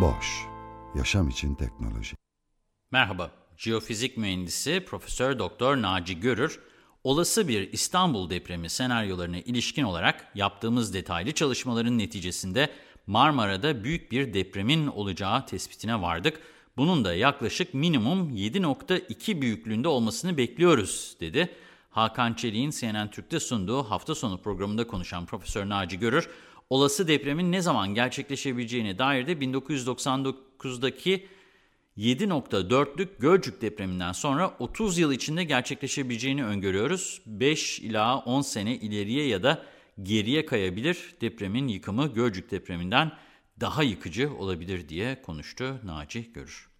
Boş, yaşam için teknoloji. Merhaba, jeofizik mühendisi Profesör Doktor Naci Görür, olası bir İstanbul depremi senaryolarına ilişkin olarak yaptığımız detaylı çalışmaların neticesinde Marmara'da büyük bir depremin olacağı tespitine vardık. Bunun da yaklaşık minimum 7.2 büyüklüğünde olmasını bekliyoruz dedi. Hakan Çelik'in CNN Türk'te sunduğu hafta sonu programında konuşan Profesör Naci Görür, olası depremin ne zaman gerçekleşebileceğine dair de 1999'daki 7.4'lük Gölcük depreminden sonra 30 yıl içinde gerçekleşebileceğini öngörüyoruz. 5 ila 10 sene ileriye ya da geriye kayabilir. Depremin yıkımı Gölcük depreminden daha yıkıcı olabilir diye konuştu Naci Görür.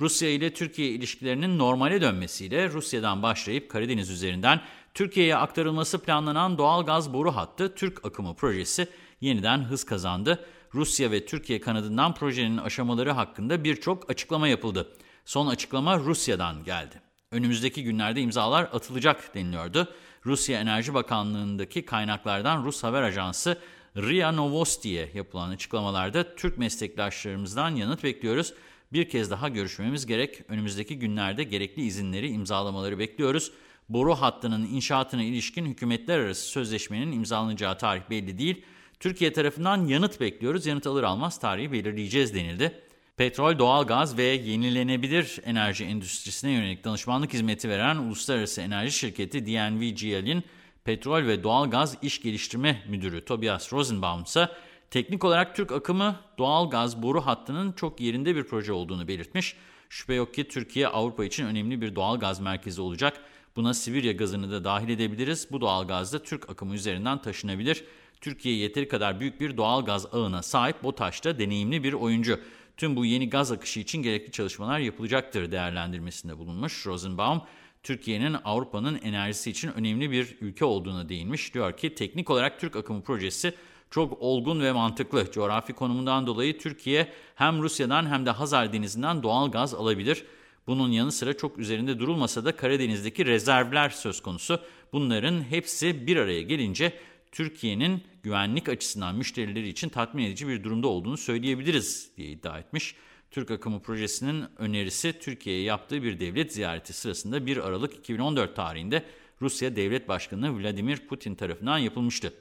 Rusya ile Türkiye ilişkilerinin normale dönmesiyle Rusya'dan başlayıp Karadeniz üzerinden Türkiye'ye aktarılması planlanan doğal gaz boru hattı Türk akımı projesi yeniden hız kazandı. Rusya ve Türkiye kanadından projenin aşamaları hakkında birçok açıklama yapıldı. Son açıklama Rusya'dan geldi. Önümüzdeki günlerde imzalar atılacak deniliyordu. Rusya Enerji Bakanlığı'ndaki kaynaklardan Rus haber ajansı RIA Novosti'ye yapılan açıklamalarda Türk meslektaşlarımızdan yanıt bekliyoruz. Bir kez daha görüşmemiz gerek. Önümüzdeki günlerde gerekli izinleri imzalamaları bekliyoruz. Boru hattının inşaatına ilişkin hükümetler arası sözleşmenin imzalanacağı tarih belli değil. Türkiye tarafından yanıt bekliyoruz. Yanıt alır almaz tarihi belirleyeceğiz denildi. Petrol, doğalgaz ve yenilenebilir enerji endüstrisine yönelik danışmanlık hizmeti veren uluslararası enerji şirketi DNV Petrol ve Doğalgaz İş Geliştirme Müdürü Tobias Rosenbaum ise teknik olarak Türk akımı doğalgaz boru hattının çok yerinde bir proje olduğunu belirtmiş. Şüphe yok ki Türkiye Avrupa için önemli bir doğalgaz merkezi olacak. Buna Sibirya gazını da dahil edebiliriz. Bu doğalgaz da Türk akımı üzerinden taşınabilir. Türkiye yeteri kadar büyük bir doğal gaz ağına sahip BOTAŞ'ta deneyimli bir oyuncu. Tüm bu yeni gaz akışı için gerekli çalışmalar yapılacaktır değerlendirmesinde bulunmuş Rosenbaum. Türkiye'nin Avrupa'nın enerjisi için önemli bir ülke olduğuna değinmiş. Diyor ki teknik olarak Türk akımı projesi çok olgun ve mantıklı. Coğrafi konumundan dolayı Türkiye hem Rusya'dan hem de Hazar Denizi'nden doğal gaz alabilir. Bunun yanı sıra çok üzerinde durulmasa da Karadeniz'deki rezervler söz konusu. Bunların hepsi bir araya gelince Türkiye'nin güvenlik açısından müşterileri için tatmin edici bir durumda olduğunu söyleyebiliriz diye iddia etmiş. Türk Akımı Projesi'nin önerisi Türkiye'ye yaptığı bir devlet ziyareti sırasında 1 Aralık 2014 tarihinde Rusya Devlet Başkanı Vladimir Putin tarafından yapılmıştı.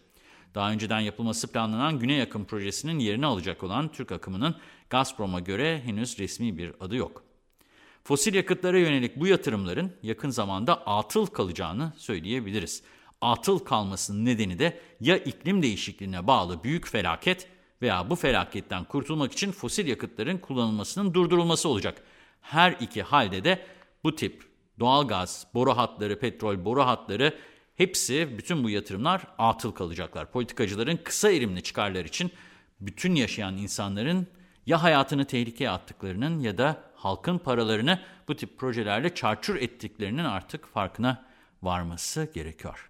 Daha önceden yapılması planlanan Güney Akım Projesi'nin yerini alacak olan Türk Akımı'nın Gazprom'a göre henüz resmi bir adı yok. Fosil yakıtlara yönelik bu yatırımların yakın zamanda atıl kalacağını söyleyebiliriz atıl kalmasının nedeni de ya iklim değişikliğine bağlı büyük felaket veya bu felaketten kurtulmak için fosil yakıtların kullanılmasının durdurulması olacak. Her iki halde de bu tip doğalgaz, boru hatları, petrol boru hatları hepsi bütün bu yatırımlar atıl kalacaklar. Politikacıların kısa erimli çıkarlar için bütün yaşayan insanların ya hayatını tehlikeye attıklarının ya da halkın paralarını bu tip projelerle çarçur ettiklerinin artık farkına varması gerekiyor.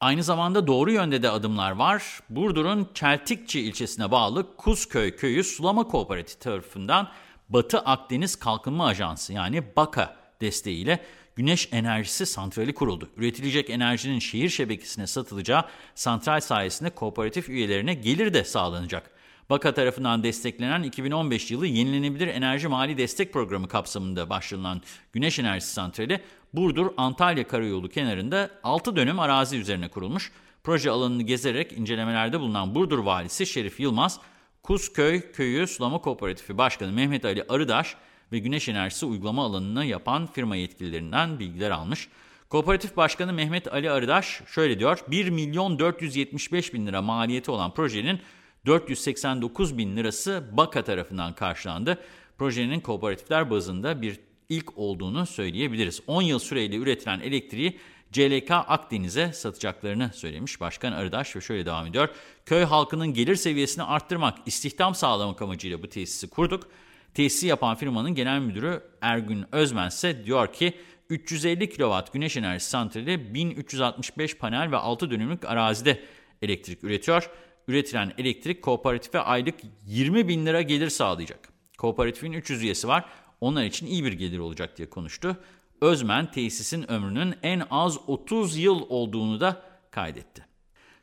Aynı zamanda doğru yönde de adımlar var. Burdur'un Çeltikçi ilçesine bağlı Kuzköy Köyü Sulama Kooperatifi tarafından Batı Akdeniz Kalkınma Ajansı yani BAKA desteğiyle güneş enerjisi santrali kuruldu. Üretilecek enerjinin şehir şebekesine satılacağı santral sayesinde kooperatif üyelerine gelir de sağlanacak. BAKA tarafından desteklenen 2015 yılı Yenilenebilir Enerji Mali Destek Programı kapsamında başlatılan güneş enerjisi santrali Burdur-Antalya Karayolu kenarında 6 dönüm arazi üzerine kurulmuş. Proje alanını gezerek incelemelerde bulunan Burdur Valisi Şerif Yılmaz, Kuzköy Köyü Sulama Kooperatifi Başkanı Mehmet Ali Arıdaş ve güneş enerjisi uygulama alanını yapan firma yetkililerinden bilgiler almış. Kooperatif Başkanı Mehmet Ali Arıdaş şöyle diyor, 1 milyon 475 bin lira maliyeti olan projenin 489 bin lirası BAKA tarafından karşılandı. Projenin kooperatifler bazında bir ilk olduğunu söyleyebiliriz. 10 yıl süreyle üretilen elektriği CLK Akdeniz'e satacaklarını söylemiş Başkan Arıdaş ve şöyle devam ediyor. Köy halkının gelir seviyesini arttırmak, istihdam sağlamak amacıyla bu tesisi kurduk. Tesisi yapan firmanın genel müdürü Ergün Özmen ise diyor ki 350 kW güneş enerjisi santrali 1365 panel ve 6 dönümlük arazide elektrik üretiyor. Üretilen elektrik kooperatife aylık 20 bin lira gelir sağlayacak. Kooperatifin 300 üyesi var. Onlar için iyi bir gelir olacak diye konuştu. Özmen tesisin ömrünün en az 30 yıl olduğunu da kaydetti.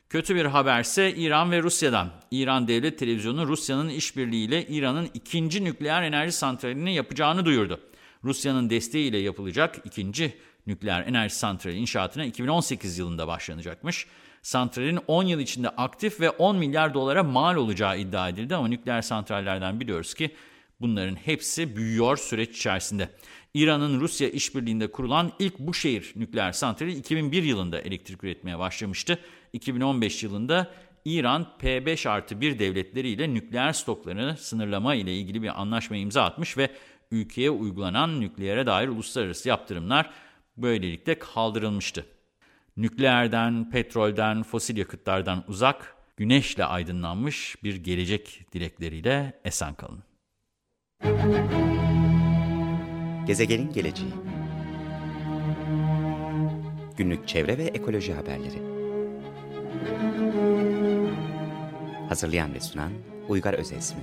Kötü bir haberse İran ve Rusya'dan. İran Devlet Televizyonu Rusya'nın işbirliğiyle İran'ın ikinci nükleer enerji santralini yapacağını duyurdu. Rusya'nın desteğiyle yapılacak ikinci nükleer enerji santrali inşaatına 2018 yılında başlanacakmış. Santralin 10 yıl içinde aktif ve 10 milyar dolara mal olacağı iddia edildi ama nükleer santrallerden biliyoruz ki bunların hepsi büyüyor süreç içerisinde. İran'ın Rusya işbirliğinde kurulan ilk bu şehir nükleer santrali 2001 yılında elektrik üretmeye başlamıştı. 2015 yılında İran P5 artı 1 devletleriyle nükleer stoklarını sınırlama ile ilgili bir anlaşma imza atmış ve ülkeye uygulanan nükleere dair uluslararası yaptırımlar böylelikle kaldırılmıştı. Nükleerden, petrolden, fosil yakıtlardan uzak, güneşle aydınlanmış bir gelecek dilekleriyle esen kalın. Gezegenin geleceği. Günlük çevre ve ekoloji haberleri. Hazırlayan ve sunan Uygar Özesmi